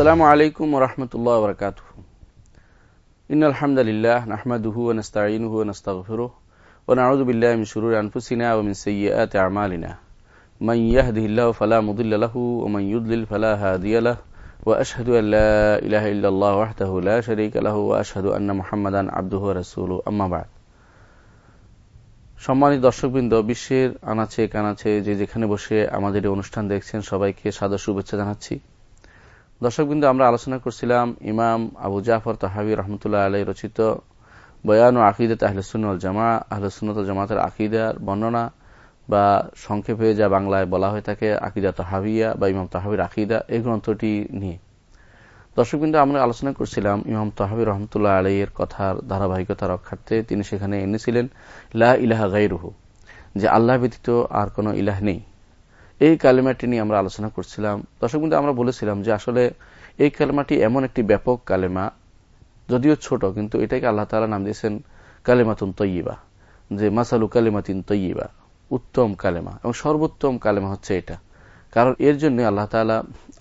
আসসালামু আলাইকুম রহমতুল্লাহ বরকাত ইনআলহামদুলিল্লাহ নাহমাদুহু নস্তাইনহু নস্তাগফিরু ওয়া নাউযু বিল্লাহি মিন শুরুরি আনফুসিনা ওয়া মিন আন্না মুহাম্মাদান আবদুহু ওয়া রাসূলু আম্মা বাদ। দর্শকবৃন্দ, বিশ্বের আনাচে কানাচে যে যেখানে বসে আমাদের অনুষ্ঠান দেখছেন, সবাইকে সাদা শুভেচ্ছা জানাচ্ছি। দর্শকবৃন্দ, আমরা আলোচনা করছিলাম ইমাম আবু জাফর তাহাবি রহমতুল্লাহ আলাই রচিত বয়ান ও আকিদত আহলসুল জামা আহলসুনত জামাতের আকিদার বর্ণনা বা সংক্ষেপে যা বাংলায় বলা হয়ে থাকে, আকিদা তাহাবিয়া বা ইমাম তাহাবির আকিদা, এই গ্রন্থটি নিয়ে। দর্শকবৃন্দ, আমরা আলোচনা করছিলাম ইমাম তাহাবি রহমতুল্লাহ আলাইয়ের কথার ধারাবাহিকতা রক্ষার্থে তিনি সেখানে এনেছিলেন, লা ইলাহা গাইরুহু যে আল্লাহ ব্যতীত আর কোনো ইলাহ নেই। এই কালেমাটি নিয়ে আমরা আলোচনা করছিলাম। দর্শকবৃন্দ আমরা বলেছিলাম যে আসলে এই কালেমাটি এমন একটি ব্যাপক কালেমা, যদিও ছোট, কিন্তু এটাকে আল্লাহ তালা নাম দিয়েছেন কালেমাতুন তৈয়িবা, যে মাসালু কালেমাতিন তৈয়িবা, উত্তম কালেমা। এবং সর্বোত্তম কালেমা হচ্ছে এটা। কারণ এর জন্য আল্লাহ তালা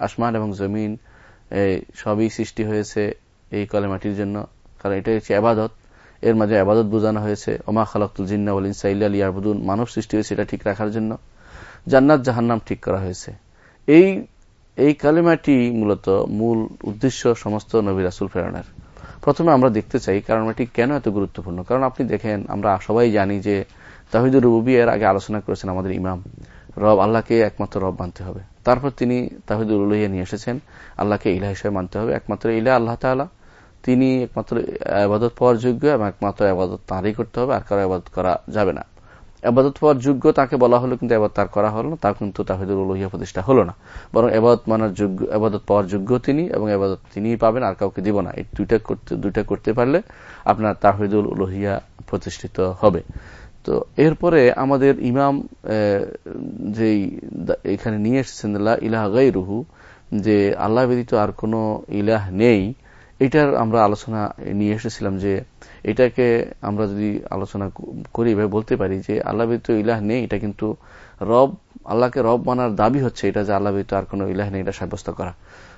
আসমান এবং জমিন সবই সৃষ্টি হয়েছে এই কলেমাটির জন্য। কারণ এটা হচ্ছে আবাদত। এর মাঝে আবাদত বোঝানো হয়েছে। ওমা খালাকুল জিন্না বলিন সাইল্লা ইয়াবুদুন মানব সৃষ্টি হয়েছে এটা ঠিক রাখার জন্য। জান্নাত জাহান্নাম ঠিক করা হয়েছে। এই এই কালেমাটি মূলত মূল উদ্দেশ্য সমস্ত নবী রাসুল ফেরানের প্রথমে আমরা দেখতে চাই কারণ এটি কেন এত গুরুত্বপূর্ণ। কারণ আপনি দেখেন, আমরা সবাই জানি যে তাহিদুর রুবি এর আগে আলোচনা করেছেন আমাদের ইমাম। রব আল্লাহকে একমাত্র রব মানতে হবে। তারপর তিনি তাহিদুল উলহিয়া নিয়ে এসেছেন, আল্লাহকে ইলাহ হিসেবে মানতে হবে। একমাত্র ইলাহ আল্লাহ তালা তিনি একমাত্র আবাদত পাওয়ার যোগ্য এবং একমাত্র আবাদত তাঁরই করতে হবে, আর কারও আবাদত করা যাবে না। আবাদত পাওয়ার যোগ্য তাকে বলা হলো, কিন্তু এবার তার করা হলো না তা কিন্তু তাহিদুল উলহিয়া প্রতিষ্ঠা হলো না। বরং এবাদত মানার যোগ্য আবাদত পাওয়ার যোগ্য তিনি এবং আবাদত তিনিই পাবেন, আর কাউকে দিব না। এই দুইটা করতে দুইটা করতে পারলে আপনার তাহিদুল উলহিয়া প্রতিষ্ঠিত হবে। তো এরপরে আমাদের ইমাম যেই এখানে নিয়ে এসেছেন ইলাহ গাই রুহু যে আল্লাহ ব্যতীত আর কোনো ইলাহ নেই, এটার আমরা আলোচনা নিয়ে এসেছিলাম যে এটাকে আমরা যদি আলোচনা করি, এভাবে বলতে পারি যে আল্লাহ ব্যতীত ইলাহ নেই, এটা কিন্তু রব, আল্লাহকে রব মানার দাবি হচ্ছে এটা যে আল্লাহ ব্যতীত আর কোনো ইলাহ নেই, এটা সাব্যস্ত করা।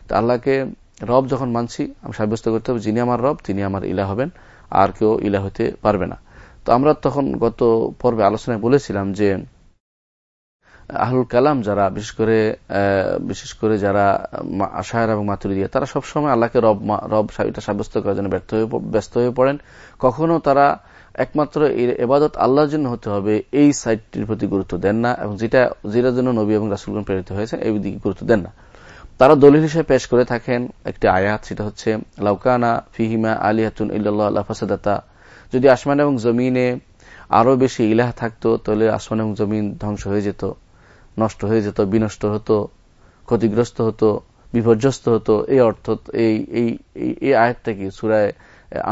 তো আল্লাহকে রব যখন মানছি, আমি সাব্যস্ত করতে হবে, যিনি আমার রব, তিনি আমার ইলা হবেন, আর কেউ ইলা হতে পারবে না। তো আমরা তখন গত পর্বে আলোচনায় বলেছিলাম যে আহুল কালাম যারা, বিশেষ করে বিশেষ করে যারা আশায়র এবং মাতুরিদিয়া, তারা সবসময় আল্লাহকে রব রব এটা সাব্যস্ত করার জন্য ব্যর্থ হয়ে ব্যস্ত হয়ে পড়েন। কখনো তারা একমাত্র এর এবাদত আল্লাহর জন্য হতে হবে, এই সাইটটির প্রতি গুরুত্ব দেন না এবং যেটা, যেটার জন্য নবী এবং রাসুলগণ প্রেরিত হয়েছে, এই দিকে গুরুত্ব দেন না। তারা দলিল হিসেবে পেশ করে থাকেন একটি আয়াত, সেটা হচ্ছে লাউকানা ফিহিমা আলিহাতুন ইল্লাহ ফাসাদাতা। যদি আসমান এবং জমিনে আরও বেশি ইলাহ থাকতো, তাহলে আসমান এবং জমিন ধ্বংস হয়ে যেত। নষ্ট হয়ে যেত, বিনষ্ট হতো, ক্ষতিগ্রস্ত হতো, বিপর্যস্ত হতো, এই অর্থ, এই এই আয়াতটাকে, সুরায়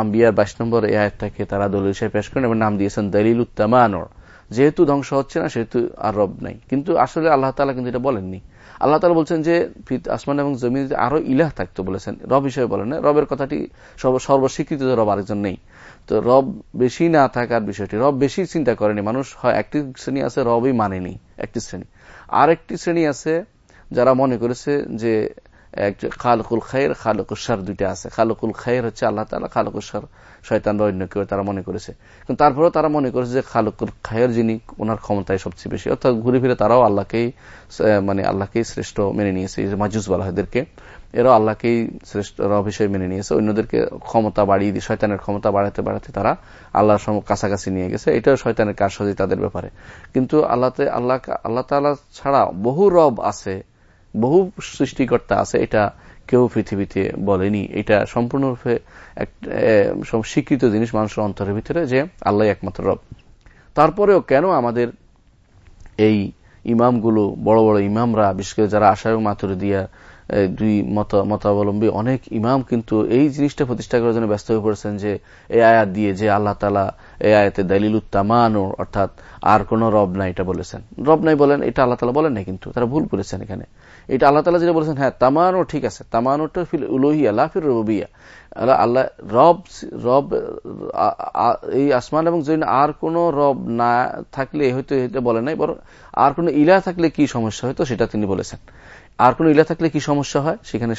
আম্বিয়ার বাইশ নম্বর এই আয়াতটাকে তারা দলিল হিসেবে পেশ করেন এবং নাম দিয়েছেন দলিল উত্তামানর যেহেতু ধ্বংস হচ্ছে না, সেহেতু আর রব নাই। কিন্তু আসলে আল্লাহ তালা কিন্তু এটা বলেননি। আল্লাহ তালা বলছেন যে আসমান এবং জমিন আরও ইলাহ থাকতো বলেছেন, রব হিসেবে বলেন রবের কথাটি সর্বস্বীকৃত রব আরেকজন নেই। তো রব বেশি না থাকার বিষয়টি, রব বেশি চিন্তা করেনি। মানুষ হয় একটি শ্রেণি আছে, রবই মানেনি। একটি শ্রেণি। আর একটি শ্রেণি আছে যারা মনে করেছে যে খালকুল খায়ের খালকুল সার দুইটা আছে। খালকুল খায়ের হচ্ছে আল্লাহ তালা খালকুল সার শয়তান অন্য কেউ তারা মনে করেছে। কিন্তু তারপরেও তারা মনে করেছে যে খালকুল খায়ের যিনি, ওনার ক্ষমতায় সবচেয়ে বেশি। অর্থাৎ ঘুরে ফিরে তারাও আল্লাহকেই মানে আল্লাহকেই শ্রেষ্ঠ মেনে নিয়েছে। মাজুস বলা এরাও আল্লাহকেই শ্রেষ্ঠ রব হিসেবে মেনে নিয়েছে। অন্যদেরকে ক্ষমতা বাড়িয়ে দিয়ে, শয়তানের ক্ষমতা বাড়াতে বাড়াতে তারা আল্লাহর কাছাকাছি নিয়ে গেছে। এটাও শয়তানের কাজ সহজে তাদের ব্যাপারে। কিন্তু আল্লাহ আল্লাহ আল্লাহ তালা ছাড়া বহু রব আছে বহু সৃষ্টিকর্তা আছে, এটা কেউ পৃথিবীতে বলেনি। এটা সম্পূর্ণরূপে স্বীকৃত জিনিস মানুষের অন্তরের ভিতরে যে আল্লাহ একমাত্র রব। তারপরেও কেন আমাদের এই ইমামগুলো, বড় বড় ইমামরা, বিশেষ করে যারা আশা এবং মাতুর দিয়া দুই মত, মতাবলম্বী, অনেক ইমাম কিন্তু এই জিনিসটা প্রতিষ্ঠা করার জন্য ব্যস্ত হয়ে পড়েছেন যে, এই আয়াত দিয়ে যে আল্লাহ তালা এই আয়াতে দালিল উত্তামানো অর্থাৎ আর কোন রব নাই এটা বলেছেন। রব নাই বলেন, এটা আল্লাহ তালা বলেন না কিন্তু, তারা ভুল করেছেন এখানে। এটা আল্লাহ তালা যেটা বলেছেন হ্যাঁ তামানো ঠিক আছে। তামানোটা ফিল উলোহিয়া লাফির রবিয়া আল্লাহ রব রব এই আসমান এবং জৈন আর কোন রব না থাকলে হয়তো এটা বলে নাই, বরং আর কোন ইলা থাকলে কি সমস্যা হয়তো সেটা তিনি বলেছেন। আর কোন ইলা থাকলে কি সমস্যা হয়? সেখানে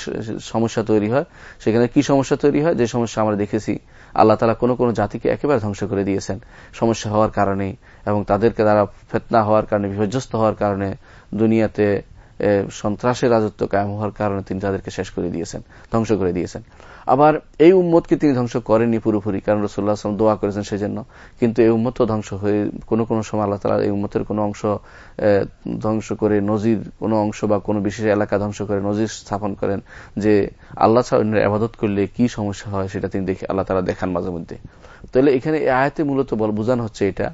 সমস্যা তৈরি হয়। সেখানে কি সমস্যা তৈরি হয়? যে সমস্যা আমরা দেখেছি, আল্লাহ তালা কোনো কোনো জাতিকে একেবারে ধ্বংস করে দিয়েছেন। সমস্যা হওয়ার কারণে এবং তাদেরকে দ্বারা ফেতনা হওয়ার কারণে, বিপর্যস্ত হওয়ার কারণে দুনিয়াতে সন্ত্রাসের রাজত্ব কায়েম হওয়ার কারণে তিনি তাদেরকে শেষ করে দিয়েছেন ধ্বংস করে দিয়েছেন। আবার এই উম্মতকে তিনি ধ্বংস করেননি পুরোপুরি, কারণ রসুল্লাহ আসলাম দোয়া করেছেন সেই জন্য কিন্তু এই উম্মত ধ্বংস হয়ে, কোনো কোনো সময় আল্লাহ তালা এই উম্মতের কোনো অংশ ধ্বংস করে নজির, কোনো অংশ বা কোনো বিশেষ এলাকা ধ্বংস করে নজির স্থাপন করেন যে আল্লাহ ছাড়া আবাদত করলে কি সমস্যা হয় সেটা তিনি দেখে আল্লাহ তালা দেখান মাঝে মধ্যে। তাহলে এখানে আয়াতে মূলত বল, বোঝানো হচ্ছে এটা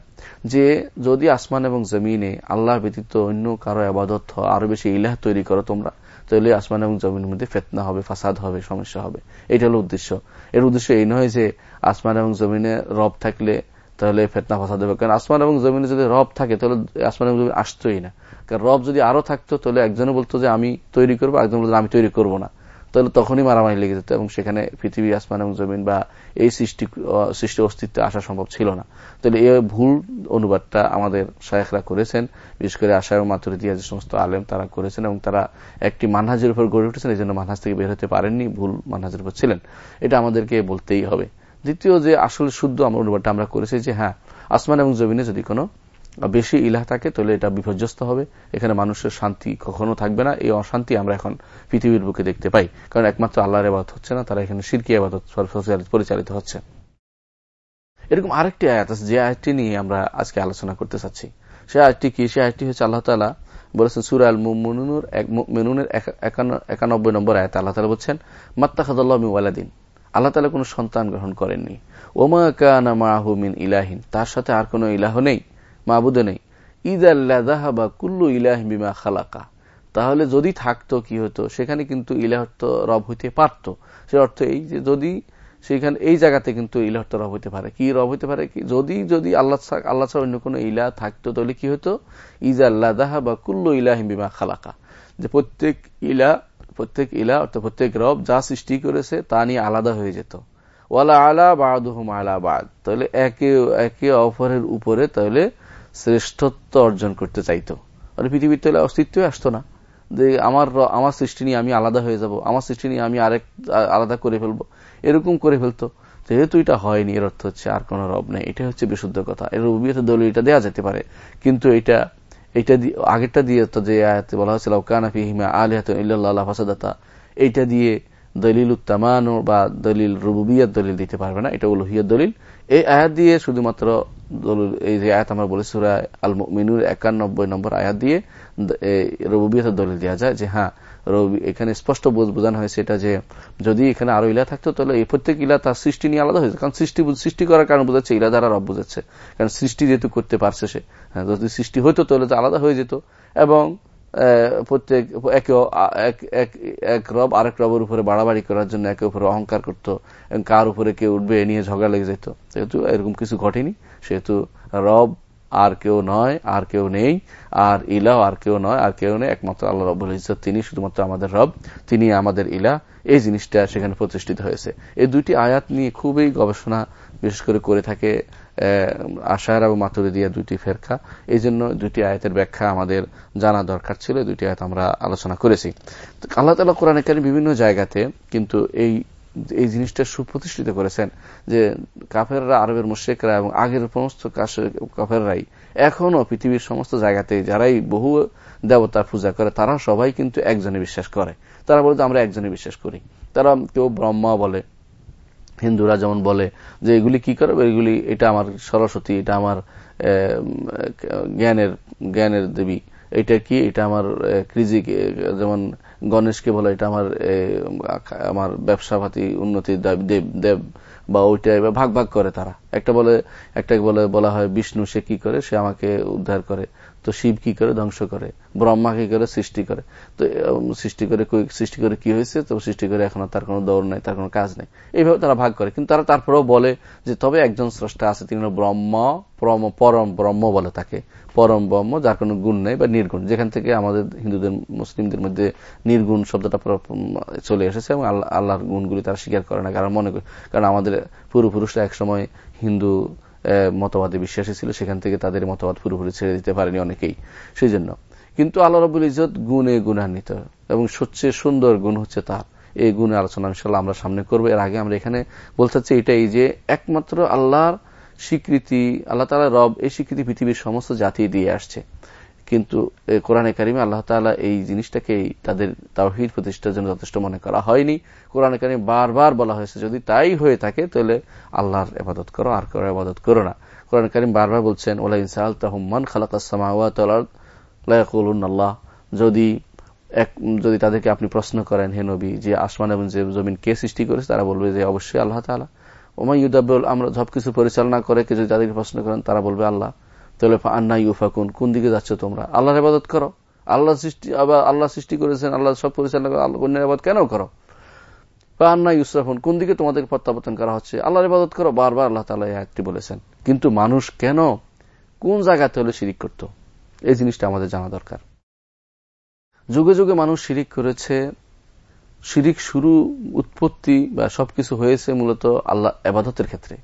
যে যদি আসমান এবং জমিনে আল্লাহ ব্যতীত অন্য কারও আবাদত আরও বেশি ইলাহ তৈরি করো তোমরা তাহলে আসমান এবং জমিনের মধ্যে ফেতনা হবে, ফাসাদ হবে, সমস্যা হবে। এটা হলো উদ্দেশ্য। এর উদ্দেশ্য এই নয় যে আসমান এবং জমিনে রব থাকলে তাহলে ফেতনা, ফাসাদ হবে। কারণ আসমান এবং জমিনে যদি রব থাকে, তাহলে আসমান এবং জমিন আসতোই না। কারণ রব যদি আরও থাকতো, তাহলে একজনে বলতো যে আমি তৈরি করব একজন বলতো আমি তৈরি করব না। তাহলে তখনই মারামারি লেগে যেত এবং সেখানে পৃথিবী, আসমান এবং জমিন বা এই সৃষ্টি সৃষ্টি অস্তিত্বে আসা সম্ভব ছিল না। তাহলে এই ভুল অনুবাদটা আমাদের শায়েখরা করেছেন, বিশেষ করে আশা এবং মাতুরি দিয়া যে সমস্ত আলেম তারা করেছেন এবং তারা একটি মানহাজের উপর গড়ে উঠেছেন এই জন্য মানহাজ থেকে বের হতে পারেননি, ভুল মানহাজের উপর ছিলেন। এটা আমাদেরকে বলতেই হবে। দ্বিতীয় যে আসলে শুদ্ধ আমরা অনুবাদটা আমরা করেছি যে হ্যাঁ আসমান এবং জমিনে যদি কোনো বেশি ইলাহ থাকে, তাহলে এটা বিপর্যস্ত হবে। এখানে মানুষের শান্তি কখনো থাকবে না। এই অশান্তি আমরা এখন পৃথিবীর বুকে দেখতে পাই। কারণ একমাত্র আল্লাহর আবাদত হচ্ছে না, তারা এখানে সিরকি আবাদত পরিচালিত হচ্ছে। এরকম আরেকটি আয়াত আছে, যে আয়াতটি নিয়ে আমরা আজকে আলোচনা করতে চাচ্ছি। সে আয়াতটি কি? সে আয়াতটি হচ্ছে আল্লাহ তালা বলেছেন, সুর আল মুনুর মেনুনের একানব্বই নম্বর আয়াত, আল্লাহ তালা বলছেন মাত্তাখাদুল্লাহ ওয়ালাদিন। আল্লাহ তালা কোন সন্তান গ্রহণ করেননি। ওমা কানা মাহু মিন ইলাহিন। তার সাথে আর কোন ইলাহ নেই। মাহবুদে নেই। ঈদ আল্লাহ বা কুল্লু ইলাহ বিমা খালাকা। তাহলে যদি থাকতো কি হতো? সেখানে কিন্তু ইলাহ রব হইতে পারত। সে অর্থ এই যে যদি সেখানে এই জায়গাতে কিন্তু ইলাহ রব হইতে পারে। কি রব হইতে পারে? কি যদি যদি আল্লাহ আল্লাহ ছাড়া অন্য কোনো ইলা থাকতো, তাহলে কি হতো? ইজ আল্লাহ বা কুল্লু ইলাহ বিমা খালাকা। যে প্রত্যেক ইলা প্রত্যেক ইলা অর্থাৎ প্রত্যেক রব যা সৃষ্টি করেছে, তা নিয়ে আলাদা হয়ে যেত। ওয়ালা আলা বাদুহুম আলা বাদ। তাহলে একে একে অপরের উপরে তাহলে শ্রেষ্ঠত্ব অর্জন করতে চাইতো। মানে পৃথিবীর তাহলে অস্তিত্বই আসতো না। যে আমার আমার সৃষ্টি নিয়ে আমি আলাদা হয়ে যাব, আমার সৃষ্টি নিয়ে আমি আরেক আলাদা করে ফেলব, এরকম করে ফেলতো। যেহেতু এটা হয়নি, এর অর্থ হচ্ছে আর কোন রব নেই। এটা হচ্ছে বিশুদ্ধ কথা। এর রবিয়ত দল এটা দেওয়া যেতে পারে। কিন্তু এটা এটা আগেরটা দিয়ে তো যে আয়াতে বলা হয়েছিল কানাফি হিমা আলিহাত ইল্লাহ ফাসাদাতা এইটা দিয়ে দলিল উত্তামানো বা দলিল রুবুবিয়ার দলিল দিতে পারবে না। এটা উলুহিয়ার দলিল। এই আয়াত দিয়ে শুধুমাত্র এই যে আয়াত আমরা বলেছি আল মিনুর একানব্বই নম্বর আয়াত দিয়ে রবুবিয়াতের দলিল দেওয়া যায় যে হ্যাঁ রবি এখানে স্পষ্ট বোঝানো হয়েছে এটা যে, যদি এখানে আরও ইলা থাকতো, তাহলে এই প্রত্যেক ইলা তার সৃষ্টি নিয়ে আলাদা হয়েছে। কারণ সৃষ্টি সৃষ্টি করার কারণ বোঝাচ্ছে, ইলা দ্বারা রব বোঝাচ্ছে। কারণ সৃষ্টি যেহেতু করতে পারছে সে। হ্যাঁ যদি সৃষ্টি হইতো তাহলে তো আলাদা হয়ে যেত। এবং প্রত্যেক একে এক রব, আরেক রবের উপরে বাড়াবাড়ি করার জন্য একে উপরে অহংকার করতো কার উপরে কেউ উঠবে নিয়ে ঝগড়া লেগে যেত। সেহেতু এরকম কিছু ঘটেনি, সেহেতু রব আর কেউ নয়, আর কেউ নেই, আর ইলাও আর কেউ নয়, আর কেউ নেই, একমাত্র আল্লাহ রব্বুল ইজত তিনি শুধুমাত্র আমাদের রব, তিনি আমাদের ইলা এই জিনিসটা সেখানে প্রতিষ্ঠিত হয়েছে। এই দুইটি আয়াত নিয়ে খুবই গবেষণা, বিশেষ করে করে থাকে আশার এবং মাতুরি দিয়া দুইটি ফেরকা। এই জন্য দুইটি আয়াতের ব্যাখ্যা আমাদের জানা দরকার ছিল। দুইটি আয়াত আমরা আলোচনা করেছি। আল্লাহ তালা কোরআন বিভিন্ন জায়গাতে কিন্তু এই এই জিনিসটা সুপ্রতিষ্ঠিত করেছেন যে কাফেররা, আরবের মুশেকরা এবং আগের সমস্ত কাফেররাই এখনও পৃথিবীর সমস্ত জায়গাতে যারাই বহু দেবতার পূজা করে, তারা সবাই কিন্তু একজনে বিশ্বাস করে। তারা বলতে আমরা একজনে বিশ্বাস করি। তারা কেউ ব্রহ্মা বলে হিন্দুরা যেমন বলে যে এগুলি কি করবে এগুলি, এটা আমার সরস্বতী, এটা আমার জ্ঞানের জ্ঞানের দেবী। এটা কি? এটা আমার কৃজি যেমন গণেশকে বলে, এটা আমার আমার ব্যবসাপাতি উন্নতির দেব দেব বা ওইটা ভাগ ভাগ করে তারা। একটা বলে একটা বলে, বলা হয়, বিষ্ণু, সে কি করে? সে আমাকে উদ্ধার করে। তো শিব কি করে? ধ্বংস করে। ব্রহ্মা কি করে? সৃষ্টি করে। তো সৃষ্টি করে সৃষ্টি করে কি হয়েছে? তো সৃষ্টি করে এখনও তার কোনো দৌড় নাই, তার কোনো কাজ নেই। এইভাবে তারা ভাগ করে। কিন্তু তারা তারপরেও বলে যে, তবে একজন স্রষ্টা আছে, তিনি ব্রহ্ম পরম, ব্রহ্ম বলে তাকে। পরম, ব্রহ্ম, যার কোনো গুণ নেই বা নির্গুণ। যেখান থেকে আমাদের হিন্দুদের, মুসলিমদের মধ্যে নির্গুণ শব্দটা চলে এসেছে এবং আল্লাহর গুণগুলি তারা স্বীকার করে না। কারণ মনে করে কারণ আমাদের পূর্বপুরুষরা একসময় হিন্দু মতবাদে বিশ্বাসী ছিল, সেখান থেকে তাদের মতবাদ পুরোপুরি ছেড়ে দিতে পারেনি অনেকেই। সেই জন্য কিন্তু আল্লাহ রবুল ইজত গুণে গুণান্বিত এবং সবচেয়ে সুন্দর গুণ হচ্ছে তার। এই গুণের আলোচনা ইনশাল্লাহ আমরা সামনে করব। এর আগে আমরা এখানে বলতে চাচ্ছি এটাই যে, একমাত্র আল্লাহর স্বীকৃতি, আল্লাহ তালা রব এই স্বীকৃতি পৃথিবীর সমস্ত জাতি দিয়ে আসছে। কিন্তু কোরআনে কারিমে আল্লাহ তালা এই জিনিসটাকে তাদের তাওহিদ প্রতিষ্ঠার জন্য যথেষ্ট মনে করা হয়নি। কোরআনে কারিম বারবার বলা হয়েছে, যদি তাই হয়ে থাকে, তাহলে আল্লাহর আবাদত করো, আর করো আবাদত করো না। কোরআন করিম বারবার বলছেন ওলা ইনসাল তাহমান আল্লাহ। যদি এক, যদি তাদেরকে আপনি প্রশ্ন করেন, হে নবী, যে আসমান এবং যে জমিন কে সৃষ্টি করেছে, তারা বলবে যে অবশ্যই আল্লাহ তালা ওমাই ইউদাবুল আমরা, সবকিছু পরিচালনা করে কে যদি তাদেরকে প্রশ্ন করেন, তারা বলবে আল্লাহ। তাহলে আন্না ইউফাকুন, কোন দিকে যাচ্ছ তোমরা? আল্লাহর আবাদত করো। আল্লাহ সৃষ্টি, আবার আল্লাহ সৃষ্টি করেছেন, আল্লাহ সব পরিচালনা আল্লাহ অন্যের আবাদ কেন করো? বা আন্না ইউসরাফুন, কোন দিকে তোমাদেরকে প্রত্যাবর্তন করা হচ্ছে? আল্লাহর ইবাদত করো, বারবার আল্লাহ তালা একটি বলেছেন। কিন্তু মানুষ কেন, কোন জায়গাতে হলে শিরিক করত? এই জিনিসটা আমাদের জানা দরকার। যুগে যুগে মানুষ শিরিক করেছে। শিরিক শুরু, উৎপত্তি বা সবকিছু হয়েছে মূলত আল্লাহ আবাদতের ক্ষেত্রে।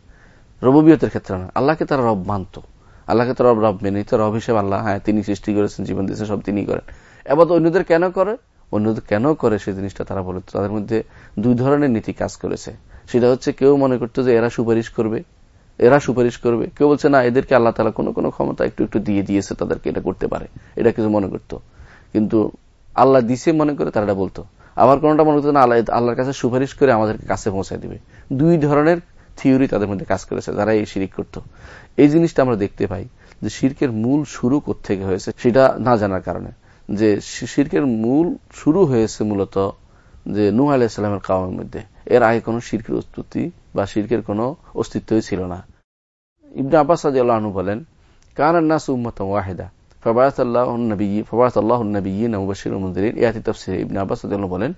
রববিয়তের ক্ষেত্রে না, আল্লাহকে তারা রব মানত। আল্লাহকে তো রব মেনে নিত রব হিসেবে আল্লাহ হ্যাঁ তিনি সৃষ্টি করেছেন, জীবন দিয়েছেন, সব তিনি করেন। এবার অন্যদের কেন করে? অন্যদের কেন করে সেই জিনিসটা তারা বলে? তাদের মধ্যে দুই ধরনের নীতি কাজ করেছে। সেটা হচ্ছে কেউ মনে করতো যে এরা সুপারিশ করবে, এরা সুপারিশ করবে। কেউ বলছে, না, এদেরকে আল্লাহ তালা কোনো কোনো ক্ষমতা একটু একটু দিয়ে দিয়েছে, তাদেরকে এটা করতে পারে। এটা কিছু মনে করত। কিন্তু আল্লাহ দিছে মনে করে তারা বলতো। আবার কোনটা মনে করতো না, আল্লাহ, আল্লাহর কাছে সুপারিশ করে আমাদেরকে কাছে পৌঁছায় দিবে। দুই ধরনের থিওরি তাদের মধ্যে কাজ করেছে, যারা এই শিরিক করত। এই জিনিসটা আমরা দেখতে পাই যে শির্কের মূল শুরু থেকে হয়েছে সেটা না জানার কারণে। যে শির্কের মূল শুরু হয়েছে মূলত যে নূহ আলাইসালামের কামের মধ্যে। এর আগে কোন শির্কের উৎপত্তি বা শির্কের কোন অস্তিত্বই ছিল না। ইবনে আব্বাস আনু বলেন কানার নাস উম্মত ওয়াহেদা ফবায়াত আল্লাহ নবী ফবায়াত আল্লাহ নবীন মুবাশির মুদিন ইয়াতি তফসির ইবনে আব্বাস বলেন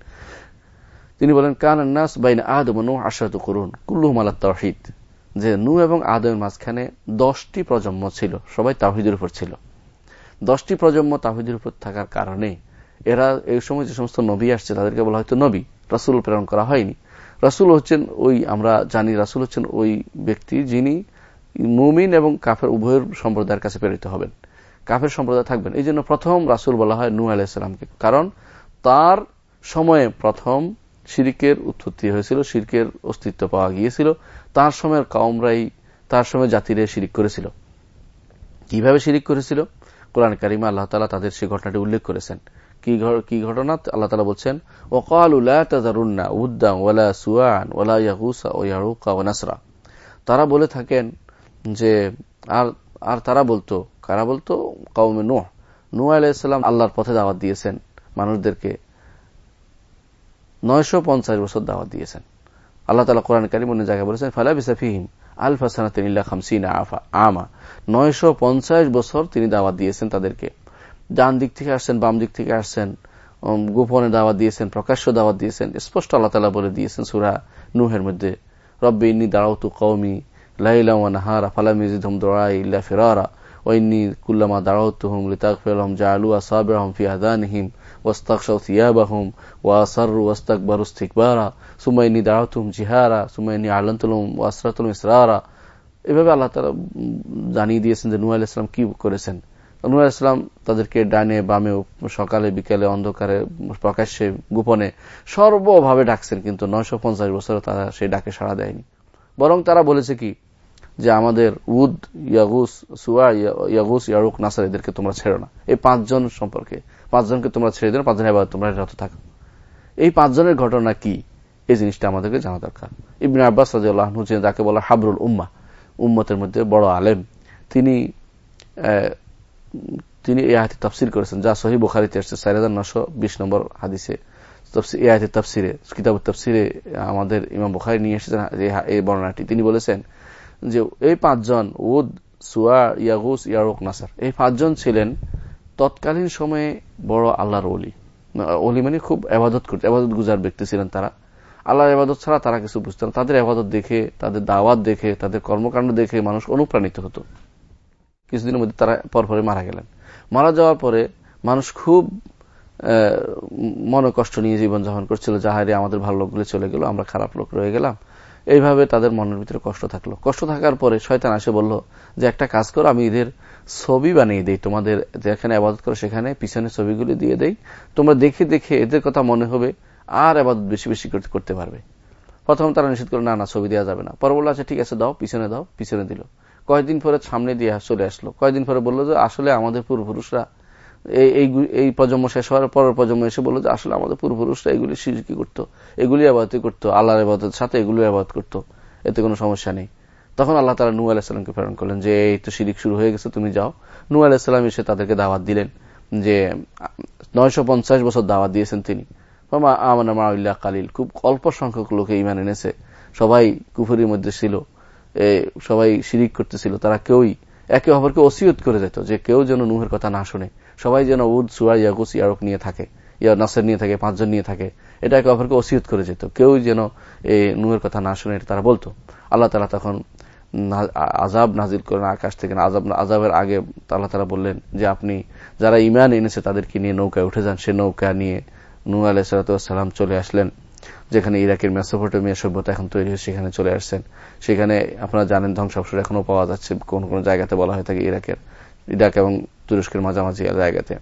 তিনি বলেন কানার নাস বাইন আদম নূহ আশরাত করুন, কুল্লুহুম আলাহ তাওহিদ। যে নু এবং আদমের মাঝখানে দশটি প্রজন্ম ছিল, সবাই তাহিদের উপর ছিল। দশটি প্রজন্ম তাহিদের উপর থাকার কারণে এরা এই সময় যে সমস্ত নবী আসছে, তাদেরকে বলা হয়তো নবী, রাসুল প্রেরণ করা হয়নি। রাসুল হচ্ছেন ওই, আমরা জানি রাসুল হচ্ছেন ওই ব্যক্তি যিনি মুমিন এবং কাফের উভয়ের সম্প্রদায়ের কাছে প্রেরিত হবেন। কাফের সম্প্রদায় থাকবেন। এই জন্য প্রথম রাসুল বলা হয় নু আলাইসালামকে কারণ তার সময়ে প্রথম শিরিকের উৎপত্তি হয়েছিল, শিরকের অস্তিত্ব পাওয়া গিয়েছিল। তার সময়ের কাউমরাই, তার সময় জাতিরে শিরিক করেছিল। কীভাবে শিরিক করেছিল? কোরআন কারিমা আল্লাহ তালা তাদের সেই ঘটনাটি উল্লেখ করেছেন। কি ঘটনা? আল্লাহ তালা বলছেন, ওকাল উল্লাহরুন্না উদ্দাম ওলা সুয়ান ওলা ইয়াহুসা ও ইয়ারুকা ও নাসরা। তারা বলে থাকেন যে, আর আর তারা বলতো, কারা বলতো? কৌমে নোহ। নু আলাইসাল্লাম আল্লাহর পথে দাওয়াত দিয়েছেন মানুষদেরকে। নয়শো পঞ্চাশ বছর দাওয়াত দিয়েছেন। আল্লাহ তালা কোরআন কারিম অন্য জায়গায় বলেছেন, ফালা বিসাফিহিম আলফা সানাতিন ইল্লা খামসিনা আফা আমা নয়শো পঞ্চাশ বছর তিনি দাওয়াত দিয়েছেন তাদেরকে। ডান দিক থেকে আসছেন, বাম দিক থেকে আসছেন গোপনে দাওয়াত দিয়েছেন, প্রকাশ্য দাওয়াত দিয়েছেন, স্পষ্ট আল্লাহ তালা বলে দিয়েছেন সুরা নুহের মধ্যে, রব্বে ইন্নি দাঁড়াউতু কৌমি লাইলা নাহারা ফালামিজিদুম দোড়াই ইল্লা ফেরারা। ওয়াইনি কুল্লামা দাঁড়াউতুহুম লিতাগফিরহুম জাআলু আসাবিরহুম ফি আযানিহিম ওয়াস্তাগশাউ থিয়াবাহুম ওয়াসাররু ওয়াস্তাকবারু ইস্তিকবারা সুম্মা ইন্নী দাঁড়াউতুহুম জিহারা সুম্মা ইন্নী আলান্তুলহুম ওয়াসরাতুলহুম ইসরারা এভাবে আল্লাহ জানিয়ে দিয়েছেন যে নূহ আলাইহিস কি করেছেন। নূহ ইসলাম তাদেরকে ডানে বামে সকালে, বিকেলে, অন্ধকারে, প্রকাশ্যে, গোপনে সর্বভাবে ডাকছেন কিন্তু নয়শো পঞ্চাশ বছরে তারা সেই ডাকে সাড়া দেয়নি। বরং তারা বলেছে কি যে আমাদের উদ, ইয়াগুস, সুয়া ইয়াগুস, ইয়ারুক, নাসার এদেরকে তোমরা ছেড়ো না। এই পাঁচজন সম্পর্কে। পাঁচজনকে তোমরা ছেড়ে দেন পাঁচজন এবার তোমরা রত থাকো। এই পাঁচজনের ঘটনা কি? এই জিনিসটা আমাদেরকে জানা দরকার। ইবিন আব্বাস রাজিউল্লাহ যাকে বলা হাবরুল উম্মা, উম্মতের মধ্যে বড় আলেম। তিনি তিনি এই আয়াতে তফসির করেছেন, যা সহি বোখারিতে আসছে, চার হাজার নশো বিশ নম্বর হাদিসে। এই আয়াতে তফসিরে কিতাব তফসিরে আমাদের ইমাম বোখারি নিয়ে এসেছেন এই বর্ণনাটি। তিনি বলেছেন যে, এই পাঁচজন, উদ সুয়া ইয়াগুস, ইয়ারুক, নাসার, এই পাঁচজন ছিলেন তৎকালীন সময়ে বড় আল্লাহর অলি অলি মানে খুব আবাদত করতে আবাদত গুজার ব্যক্তি ছিলেন তারা। আল্লাহর আবাদত ছাড়া তারা কিছু বুঝতেন তাদের আবাদত দেখে, তাদের দাওয়াত দেখে, তাদের কর্মকাণ্ড দেখে মানুষ অনুপ্রাণিত হতো। কিছুদিনের মধ্যে তারা পরপরে মারা গেলেন। মারা যাওয়ার পরে মানুষ খুব মনে কষ্ট নিয়ে জীবনযাপন করছিল। যাহারে, আমাদের ভালো লোকগুলো চলে গেল, আমরা খারাপ লোক রয়ে গেলাম। এইভাবে তাদের মনের ভিতরে কষ্ট থাকল। কষ্ট থাকার পরে শয়তান আসে বলল, যে একটা কাজ করো, আমি এদের ছবি বানিয়ে দিই। তোমাদের যেখানে আবাদত করো সেখানে পিছনে ছবিগুলি দিয়ে দেই। তোমরা দেখে দেখে এদের কথা মনে হবে, আর আবাদত বেশি বেশি করতে পারবে। প্রথম তারা নিষেধ করে না না, ছবি দেওয়া যাবে না। পরে বলল আচ্ছা ঠিক আছে, দাও, পিছনে দাও, পিছনে দিল। কয়েকদিন পরে সামনে দিয়ে চলে আসলো। কয়েকদিন পরে বলল যে, আসলে আমাদের পূর্বপুরুষরা এই এই প্রজন্ম শেষ হওয়ার পরের প্রজন্ম এসে বলল যে, আসলে আমাদের পূর্বপুরুষরা এগুলি সিরকি করতো? এগুলি আবাদ করতো? আল্লাহর আবাদের সাথে এগুলি আবাদ করতো। এতে কোনো সমস্যা নেই। তখন আল্লাহ তালা নু আলাহিসাল্লামকে প্রেরণ করলেন যে, এই তো শিরিক শুরু হয়ে গেছে, তুমি যাও। নু আলাহিসাল্লাম এসে তাদেরকে দাওয়াত দিলেন যে, নয়শ পঞ্চাশ বছর দাওয়াত দিয়েছেন তিনি। আমান্লাহ কালিল। খুব অল্প সংখ্যক লোকে ইমান এনেছে। সবাই কুফুরির মধ্যে ছিল। সবাই শিরিক করতেছিল। তারা কেউই, একে অপরকে ওসিয়ত করে যেত যে, কেউ যেন নুহের কথা না শুনে। সবাই যেন উদ সুয়া ইয়াগুস ইয়ারক নিয়ে থাকে, ইয়া নাসের নিয়ে থাকে, পাঁচজন নিয়ে থাকে, এটা একে অপরকে ওসিয়ত করে যেত। কেউ যেন এই নুয়ের কথা না শুনে এটা তারা বলতো। আল্লাহ তালা তখন আজাব নাজিল করেন আকাশ থেকে আজাব আজাবের আগে আল্লাহ তালা বললেন যে, আপনি যারা ইমান এনেছে তাদেরকে নিয়ে নৌকায় উঠে যান। সে নৌকা নিয়ে নু আলাইসালাম চলে আসলেন। যেখানে ইরাকের মেসোপটেমিয়া সভ্যতা এখন তৈরি হয়ে সেখানে চলে আসছেন। সেখানে আপনারা জানেন ধ্বংসাবসর এখনও পাওয়া যাচ্ছে। কোন কোন জায়গাতে বলা হয়ে থাকে ইরাকের, ইরাক এবং তুরস্কের মাঝামাঝি জায়গাতে।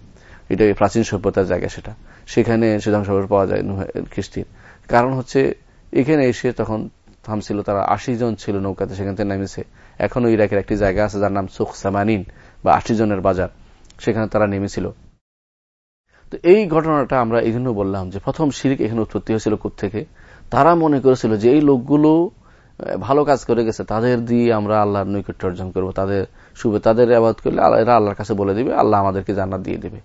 এটা প্রাচীন সভ্যতার জায়গা সেটা। সেখানে সে ধ্বংসাবসর পাওয়া যায় খ্রিস্টির কারণ হচ্ছে এখানে এসে তখন থামছিল তারা আশি জন ছিল নৌকাতে, সেখান থেকে নেমেছে। এখনও ইরাকের একটি জায়গা আছে যার নাম সুখ সামানিন বা আশি জনের বাজার। সেখানে তারা নেমেছিল। তো এই ঘটনাটা আমরা এই জন্য বললাম যে প্রথম শিরিক এখানে উৎপত্তি হয়েছিল থেকে তারা মনে করেছিল যে এই লোকগুলো ভালো কাজ করে গেছে। তাদের দিয়ে আমরা আল্লাহর নৈকট্য অর্জন করব, তাদের শুভে তাদের আবাদ করলে এরা আল্লাহর কাছে বলে দিবে, আল্লাহ আমাদেরকে জান্নাত দিয়ে দেবে।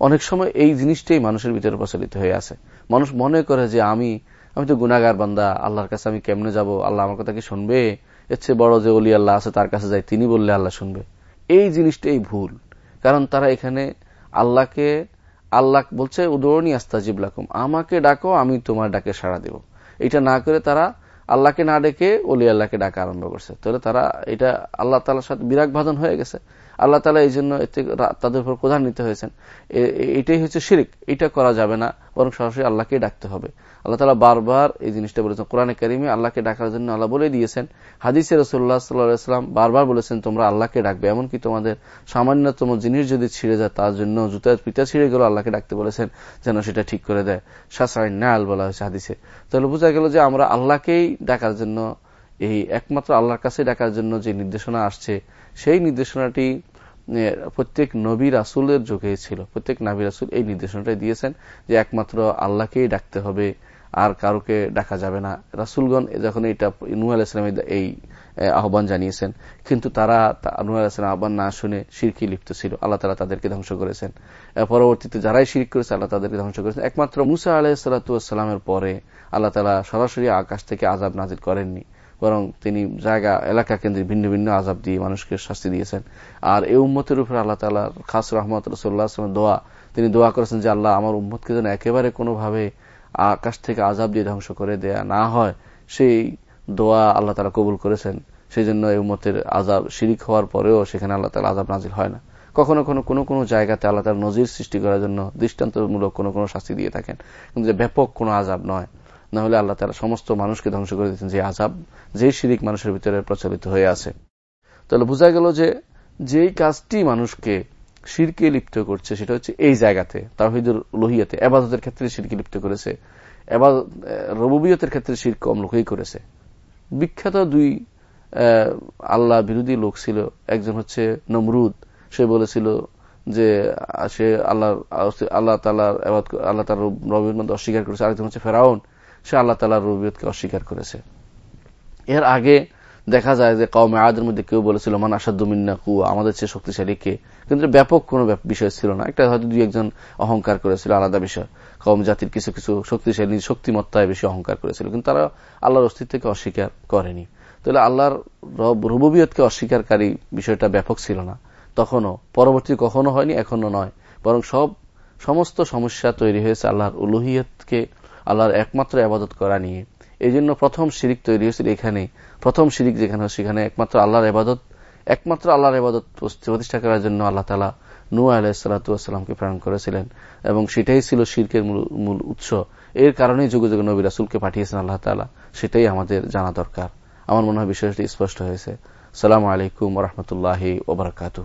অনেক সময় এই জিনিসটাই মানুষের ভিতরে প্রচলিত হয়ে আছে। মানুষ মনে করে যে আমি আমি তো গুনাগার বান্দা, আল্লাহর কাছে আমি কেমনে যাব? আল্লাহ আমার কথা কি শুনবে? এর চেয়ে বড় যে অলি আল্লাহ আছে, তার কাছে যাই তিনি বললে আল্লাহ শুনবে। এই জিনিসটাই ভুল। কারণ তারা এখানে আল্লাহকে, আল্লাহ বলছে উদরণী আস্তাজিব লাকুম। আমাকে ডাকো, আমি তোমার ডাকে সাড়া দেব। এটা না করে তারা আল্লাহকে না ডেকে অলি আল্লাহকে ডাকা আরম্ভ করছে। তাহলে তারা এটা আল্লাহ তালার সাথে বিরাগ ভাজন হয়ে গেছে। আল্লাহ তালা এই জন্য তাদের উপর নিতে হয়েছেন। এটাই হচ্ছে শিরিক। এটা করা যাবে না, বরং সরাসরি আল্লাহকে ডাকতে হবে। আল্লাহ তালা বারবার এই জিনিসটা বলেছেন। কোরআনে কারিমে আল্লাহকে ডাকার জন্য আল্লাহ বলে দিয়েছেন। হাদিসে রসুল্লাহ সাল্লাহাম বারবার বলেছেন, তোমরা আল্লাহকে ডাকবে। এমনকি তোমাদের সামান্যতম জিনিস যদি ছিঁড়ে যায়, তার জন্য জুতার পিতা ছিঁড়ে গেল আল্লাহকে ডাকতে বলেছেন যেন সেটা ঠিক করে দেয়। শাসাই নাল বলা হয়েছে হাদিসে। তাহলে বোঝা গেল যে আমরা আল্লাহকেই ডাকার জন্য এই একমাত্র আল্লাহর কাছে ডাকার জন্য যে নির্দেশনা আসছে, সেই নির্দেশনাটি প্রত্যেক নবী রাসুলের যুগে ছিল। প্রত্যেক নাবি রাসুল এই নির্দেশনাটাই দিয়েছেন যে একমাত্র আল্লাহকেই ডাকতে হবে, আর কারোকে ডাকা যাবে না। রাসুলগণ যখন এটা নু আলাইসলাম এই আহ্বান জানিয়েছেন, কিন্তু তারা নু আলাইসলাম আহ্বান না শুনে শিরকি লিপ্ত ছিল। আল্লাহ তালা তাদেরকে ধ্বংস করেছেন। পরবর্তীতে যারাই শিরিক করেছে, আল্লাহ তাদেরকে ধ্বংস করেছেন। একমাত্র মুসা আলাহিসাল্লামের পরে আল্লাহ তালা সরাসরি আকাশ থেকে আজাব নাজির করেননি। বরং তিনি জায়গা, এলাকা কেন্দ্রে ভিন্ন ভিন্ন আজাব দিয়ে মানুষকে শাস্তি দিয়েছেন। আর এই উম্মতের উপরে আল্লাহ তালার খাস রহমত রসোল্লাহ দোয়া, তিনি দোয়া করেছেন যে আল্লাহ আমার উম্মতকে যেন একেবারে কোনোভাবে আকাশ থেকে আজাব দিয়ে ধ্বংস করে দেয়া না হয়। সেই দোয়া আল্লাহ তালা কবুল করেছেন। সেই জন্য এই উম্মতের আজাব শিরিক হওয়ার পরেও সেখানে আল্লাহ তালা আজাব নাজিল হয় না। কখনো কোনো কোনো কোনো জায়গাতে আল্লাহ তার নজির সৃষ্টি করার জন্য দৃষ্টান্তমূলক কোনো কোনো শাস্তি দিয়ে থাকেন। কিন্তু ব্যাপক কোনো আজাব নয়। না হলে আল্লাহ তারা সমস্ত মানুষকে ধ্বংস করে দিচ্ছেন যে আজাব যে শিরিক মানুষের ভিতরে প্রচলিত হয়ে আছে। তাহলে বোঝা গেল যে যেই কাজটি মানুষকে শিরকে লিপ্ত করছে, সেটা হচ্ছে এই জায়গাতে তাহিদুর লোহিয়াতে এবাদতের ক্ষেত্রে শিরকে লিপ্ত করেছে রবুবিয়তের ক্ষেত্রে শির কম লোকই করেছে। বিখ্যাত দুই আল্লাহ বিরোধী লোক ছিল, একজন হচ্ছে নমরুদ, সে বলেছিল যে সে আল্লাহ আল্লাহ তালার আল্লাহ তার রবির মধ্যে অস্বীকার করেছে, আরেকজন হচ্ছে ফেরাউন। সে আল্লাহ তালার রবিয়তকে অস্বীকার করেছে। এর আগে দেখা যায় যে কমে আদের মধ্যে কেউ বলেছিল, মান আসাদুমিন্না কু আমাদের চেয়ে শক্তিশালী কে? কিন্তু ব্যাপক কোনো বিষয় ছিল না। একটা হয়তো দুই একজন অহংকার করেছিল, আলাদা বিষয়। কম জাতির কিছু কিছু শক্তিশালী শক্তিমত্তায় বেশি অহংকার করেছিল। কিন্তু তারা আল্লাহর অস্তিত্বকে অস্বীকার করেনি। তাহলে আল্লাহর রুববিয়তকে অস্বীকারী বিষয়টা ব্যাপক ছিল না। তখনও। পরবর্তী কখনো হয়নি এখনও নয়। বরং সব, সমস্ত সমস্যা তৈরি হয়েছে আল্লাহর উলুহিয়তকে আল্লাহর একমাত্র আবাদত করা নিয়ে। এই জন্য প্রথম শিরিক তৈরি হয়েছিল এখানে। প্রথম শিরিক যেখানে সেখানে একমাত্র আল্লাহর আবাদত একমাত্র আল্লাহর আবাদত প্রতিষ্ঠা করার জন্য আল্লাহ তালা নু আলাহিসাল্লাতুয়াসাল্লামকে প্রেরণ করেছিলেন। এবং সেটাই ছিল শির্কের মূল উৎস। এর কারণেই যুগে যুগে নবী রাসুলকে পাঠিয়েছেন আল্লাহ তালা সেটাই আমাদের জানা দরকার। আমার মনে হয় বিষয়টি স্পষ্ট হয়েছে। সালাম আলাইকুম রহমতুল্লাহ ওবরাকাত